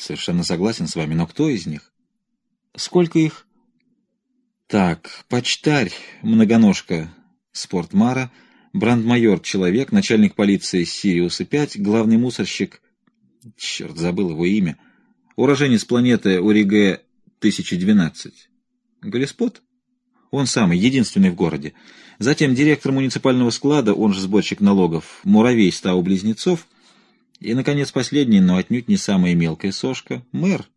Совершенно согласен с вами, но кто из них? Сколько их? Так, почтарь, многоножка, спортмара, брандмайор, человек, начальник полиции Сириуса-5, главный мусорщик, черт, забыл его имя, уроженец планеты Ориге-1012. Галиспот? Он самый, единственный в городе. Затем директор муниципального склада, он же сборщик налогов, муравей стау близнецов. И, наконец, последний, но отнюдь не самая мелкая сошка, мэр.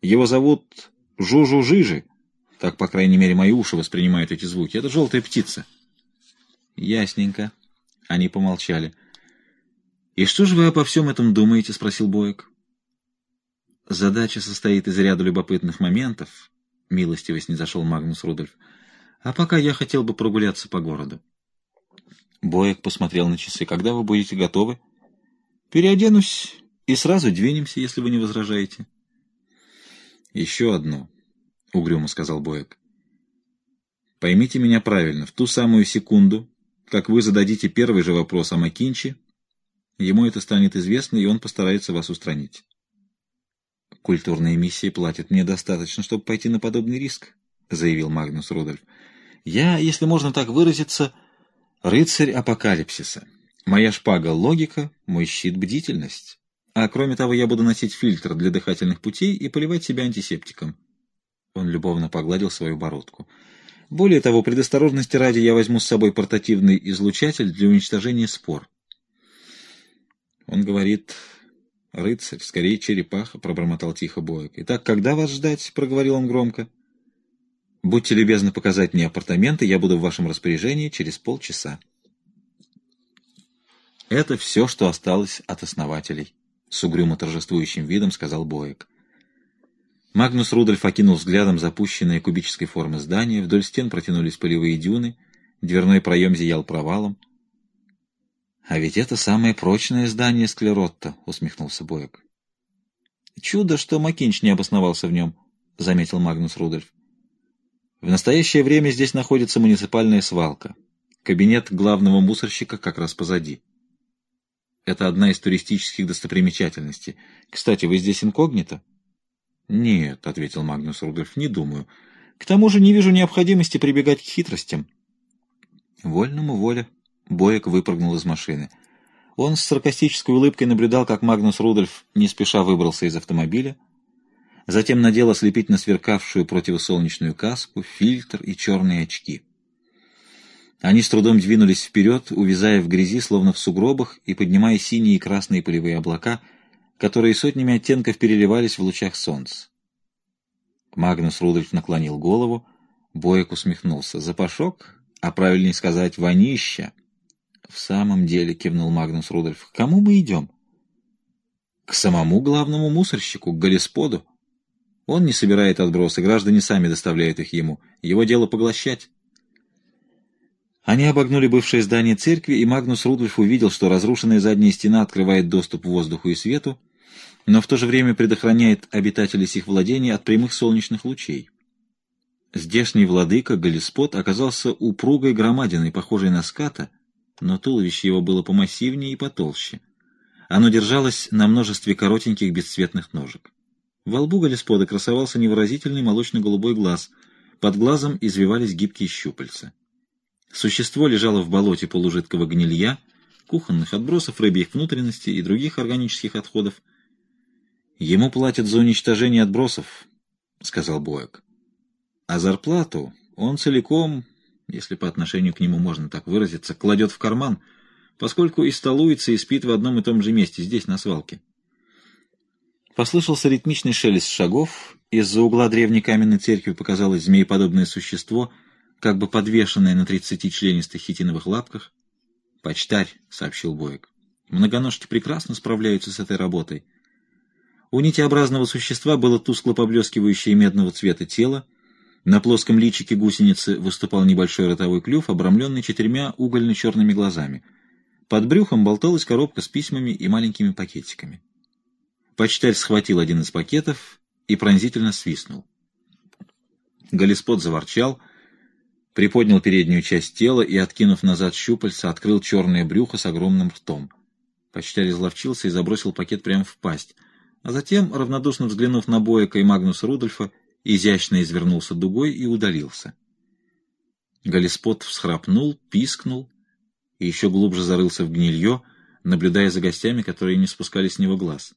Его зовут Жужу-Жижи. Так, по крайней мере, мои уши воспринимают эти звуки. Это желтая птица. Ясненько. Они помолчали. «И что же вы обо всем этом думаете?» — спросил Боек. «Задача состоит из ряда любопытных моментов», — милостиво снизошел Магнус Рудольф. «А пока я хотел бы прогуляться по городу». Боек посмотрел на часы. «Когда вы будете готовы?» «Переоденусь и сразу двинемся, если вы не возражаете». «Еще одно», — угрюмо сказал Боек. «Поймите меня правильно. В ту самую секунду, как вы зададите первый же вопрос о Макинчи, ему это станет известно, и он постарается вас устранить». «Культурная миссия платит мне достаточно, чтобы пойти на подобный риск», — заявил Магнус Рудольф. «Я, если можно так выразиться, рыцарь апокалипсиса. Моя шпага — логика, мой щит — бдительность». А кроме того, я буду носить фильтр для дыхательных путей и поливать себя антисептиком. Он любовно погладил свою бородку. Более того, предосторожности ради я возьму с собой портативный излучатель для уничтожения спор. Он говорит, рыцарь, скорее черепаха, пробормотал тихо Боек. Итак, когда вас ждать? проговорил он громко. Будьте любезны показать мне апартаменты, я буду в вашем распоряжении через полчаса. Это все, что осталось от основателей с угрюмо торжествующим видом сказал Боек. Магнус Рудольф окинул взглядом запущенные кубической формы здания, вдоль стен протянулись полевые дюны, дверной проем зиял провалом. — А ведь это самое прочное здание Склеротта, — усмехнулся Боек. — Чудо, что Макинч не обосновался в нем, — заметил Магнус Рудольф. В настоящее время здесь находится муниципальная свалка. Кабинет главного мусорщика как раз позади. Это одна из туристических достопримечательностей. Кстати, вы здесь инкогнито? Нет, — ответил Магнус Рудольф, — не думаю. К тому же не вижу необходимости прибегать к хитростям. Вольному воля. Боек выпрыгнул из машины. Он с саркастической улыбкой наблюдал, как Магнус Рудольф не спеша выбрался из автомобиля, затем надел ослепительно сверкавшую противосолнечную каску, фильтр и черные очки. Они с трудом двинулись вперед, увязая в грязи, словно в сугробах, и поднимая синие и красные полевые облака, которые сотнями оттенков переливались в лучах солнца. Магнус Рудольф наклонил голову, Боек усмехнулся. «Запашок? А правильнее сказать, вонища!» «В самом деле», — кивнул Магнус Рудольф, — «к кому мы идем?» «К самому главному мусорщику, к Галисподу. Он не собирает отбросы, граждане сами доставляют их ему. Его дело поглощать». Они обогнули бывшее здание церкви, и Магнус Рудольф увидел, что разрушенная задняя стена открывает доступ воздуху и свету, но в то же время предохраняет обитателей сих владений от прямых солнечных лучей. Здешний владыка, Галиспот, оказался упругой громадиной, похожей на ската, но туловище его было помассивнее и потолще. Оно держалось на множестве коротеньких бесцветных ножек. Во лбу Галиспода красовался невыразительный молочно-голубой глаз, под глазом извивались гибкие щупальца. Существо лежало в болоте полужидкого гнилья, кухонных отбросов, рыбьих внутренностей и других органических отходов. «Ему платят за уничтожение отбросов», — сказал Боек. «А зарплату он целиком, если по отношению к нему можно так выразиться, кладет в карман, поскольку и столуется, и спит в одном и том же месте, здесь, на свалке». Послышался ритмичный шелест шагов, из-за угла древней каменной церкви показалось змееподобное существо — как бы подвешенная на тридцати членистых хитиновых лапках. «Почтарь», — сообщил Боек. «Многоножки прекрасно справляются с этой работой». У нитеобразного существа было тускло поблескивающее медного цвета тело, на плоском личике гусеницы выступал небольшой ротовой клюв, обрамленный четырьмя угольно-черными глазами. Под брюхом болталась коробка с письмами и маленькими пакетиками. Почтарь схватил один из пакетов и пронзительно свистнул. Галиспот заворчал — приподнял переднюю часть тела и, откинув назад щупальца, открыл черное брюхо с огромным ртом. Почтарь изловчился и забросил пакет прямо в пасть. а затем, равнодушно взглянув на Бояка и Магнуса Рудольфа, изящно извернулся дугой и удалился. Галиспот всхрапнул, пискнул и еще глубже зарылся в гнилье, наблюдая за гостями, которые не спускали с него глаз.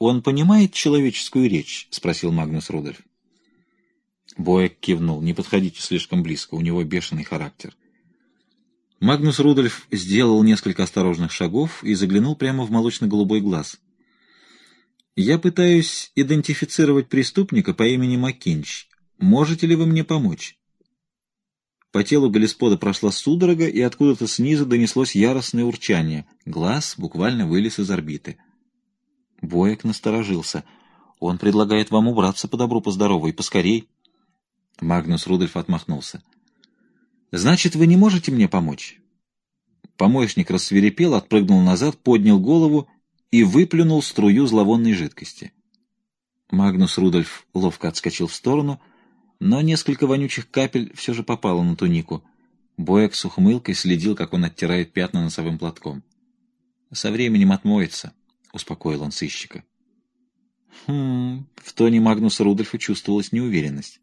«Он понимает человеческую речь?» — спросил Магнус Рудольф. Боек кивнул. «Не подходите слишком близко, у него бешеный характер». Магнус Рудольф сделал несколько осторожных шагов и заглянул прямо в молочно-голубой глаз. «Я пытаюсь идентифицировать преступника по имени Макинч. Можете ли вы мне помочь?» По телу Галиспода прошла судорога, и откуда-то снизу донеслось яростное урчание. Глаз буквально вылез из орбиты. Боек насторожился. «Он предлагает вам убраться по добру, по здорову и поскорей». Магнус Рудольф отмахнулся. «Значит, вы не можете мне помочь?» Помощник рассверепел, отпрыгнул назад, поднял голову и выплюнул струю зловонной жидкости. Магнус Рудольф ловко отскочил в сторону, но несколько вонючих капель все же попало на тунику. Боек с ухмылкой следил, как он оттирает пятна носовым платком. «Со временем отмоется», — успокоил он сыщика. Хм, в тоне Магнуса Рудольфа чувствовалась неуверенность.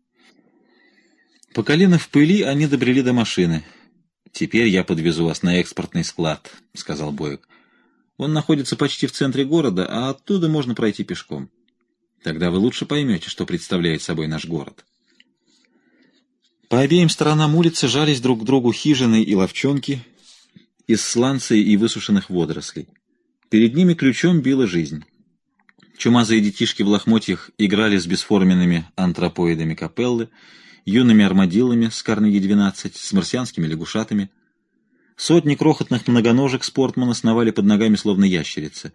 По колено в пыли они добрели до машины. «Теперь я подвезу вас на экспортный склад», — сказал Боек. «Он находится почти в центре города, а оттуда можно пройти пешком. Тогда вы лучше поймете, что представляет собой наш город». По обеим сторонам улицы жались друг к другу хижины и ловчонки из сланца и высушенных водорослей. Перед ними ключом била жизнь. Чумазые детишки в лохмотьях играли с бесформенными антропоидами капеллы, юными армадилами с Карнеги-12, с марсианскими лягушатами. Сотни крохотных многоножек спортмана сновали под ногами, словно ящерицы.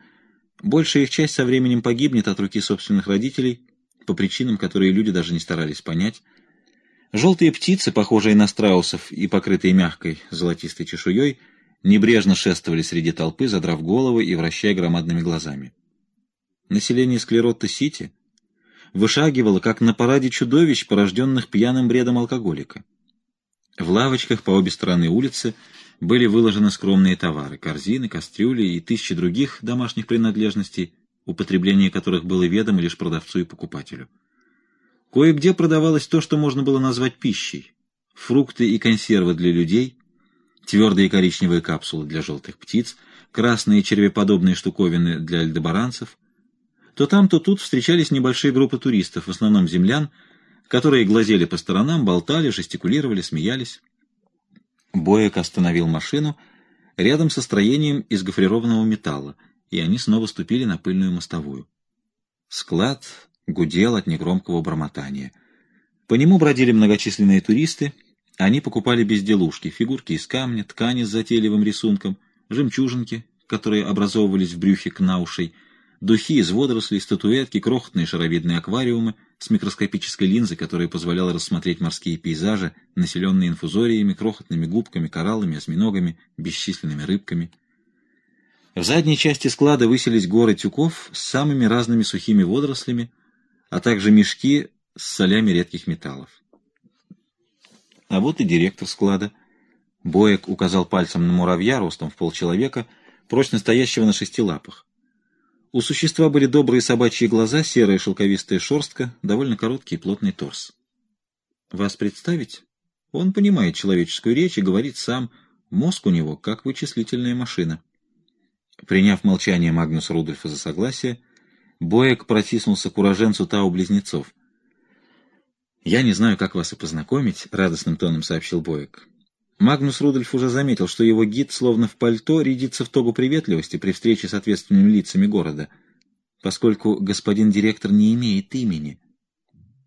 Большая их часть со временем погибнет от руки собственных родителей, по причинам, которые люди даже не старались понять. Желтые птицы, похожие на страусов и покрытые мягкой золотистой чешуей, — небрежно шествовали среди толпы, задрав головы и вращая громадными глазами. Население Склеротта-Сити вышагивало, как на параде чудовищ, порожденных пьяным бредом алкоголика. В лавочках по обе стороны улицы были выложены скромные товары — корзины, кастрюли и тысячи других домашних принадлежностей, употребление которых было ведомо лишь продавцу и покупателю. Кое-где продавалось то, что можно было назвать пищей — фрукты и консервы для людей — твердые коричневые капсулы для желтых птиц, красные червеподобные штуковины для альдебаранцев. То там, то тут встречались небольшие группы туристов, в основном землян, которые глазели по сторонам, болтали, жестикулировали, смеялись. Боек остановил машину рядом со строением из гофрированного металла, и они снова ступили на пыльную мостовую. Склад гудел от негромкого бормотания. По нему бродили многочисленные туристы, они покупали безделушки, фигурки из камня, ткани с затейливым рисунком, жемчужинки, которые образовывались в брюхе кнаушей, духи из водорослей, статуэтки, крохотные шаровидные аквариумы с микроскопической линзой, которая позволяла рассмотреть морские пейзажи, населенные инфузориями, крохотными губками, кораллами, осьминогами, бесчисленными рыбками. В задней части склада высились горы тюков с самыми разными сухими водорослями, а также мешки с солями редких металлов. А вот и директор склада. Боек указал пальцем на муравья ростом в полчеловека, прочно стоящего на шести лапах. У существа были добрые собачьи глаза, серая шелковистая шерстка, довольно короткий и плотный торс. Вас представить? Он понимает человеческую речь и говорит сам. Мозг у него как вычислительная машина. Приняв молчание Магнуса Рудольфа за согласие, Боек протиснулся к уроженцу Тау-близнецов — «Я не знаю, как вас и познакомить», — радостным тоном сообщил Боек. Магнус Рудольф уже заметил, что его гид, словно в пальто, рядится в тогу приветливости при встрече с ответственными лицами города. Поскольку господин директор не имеет имени,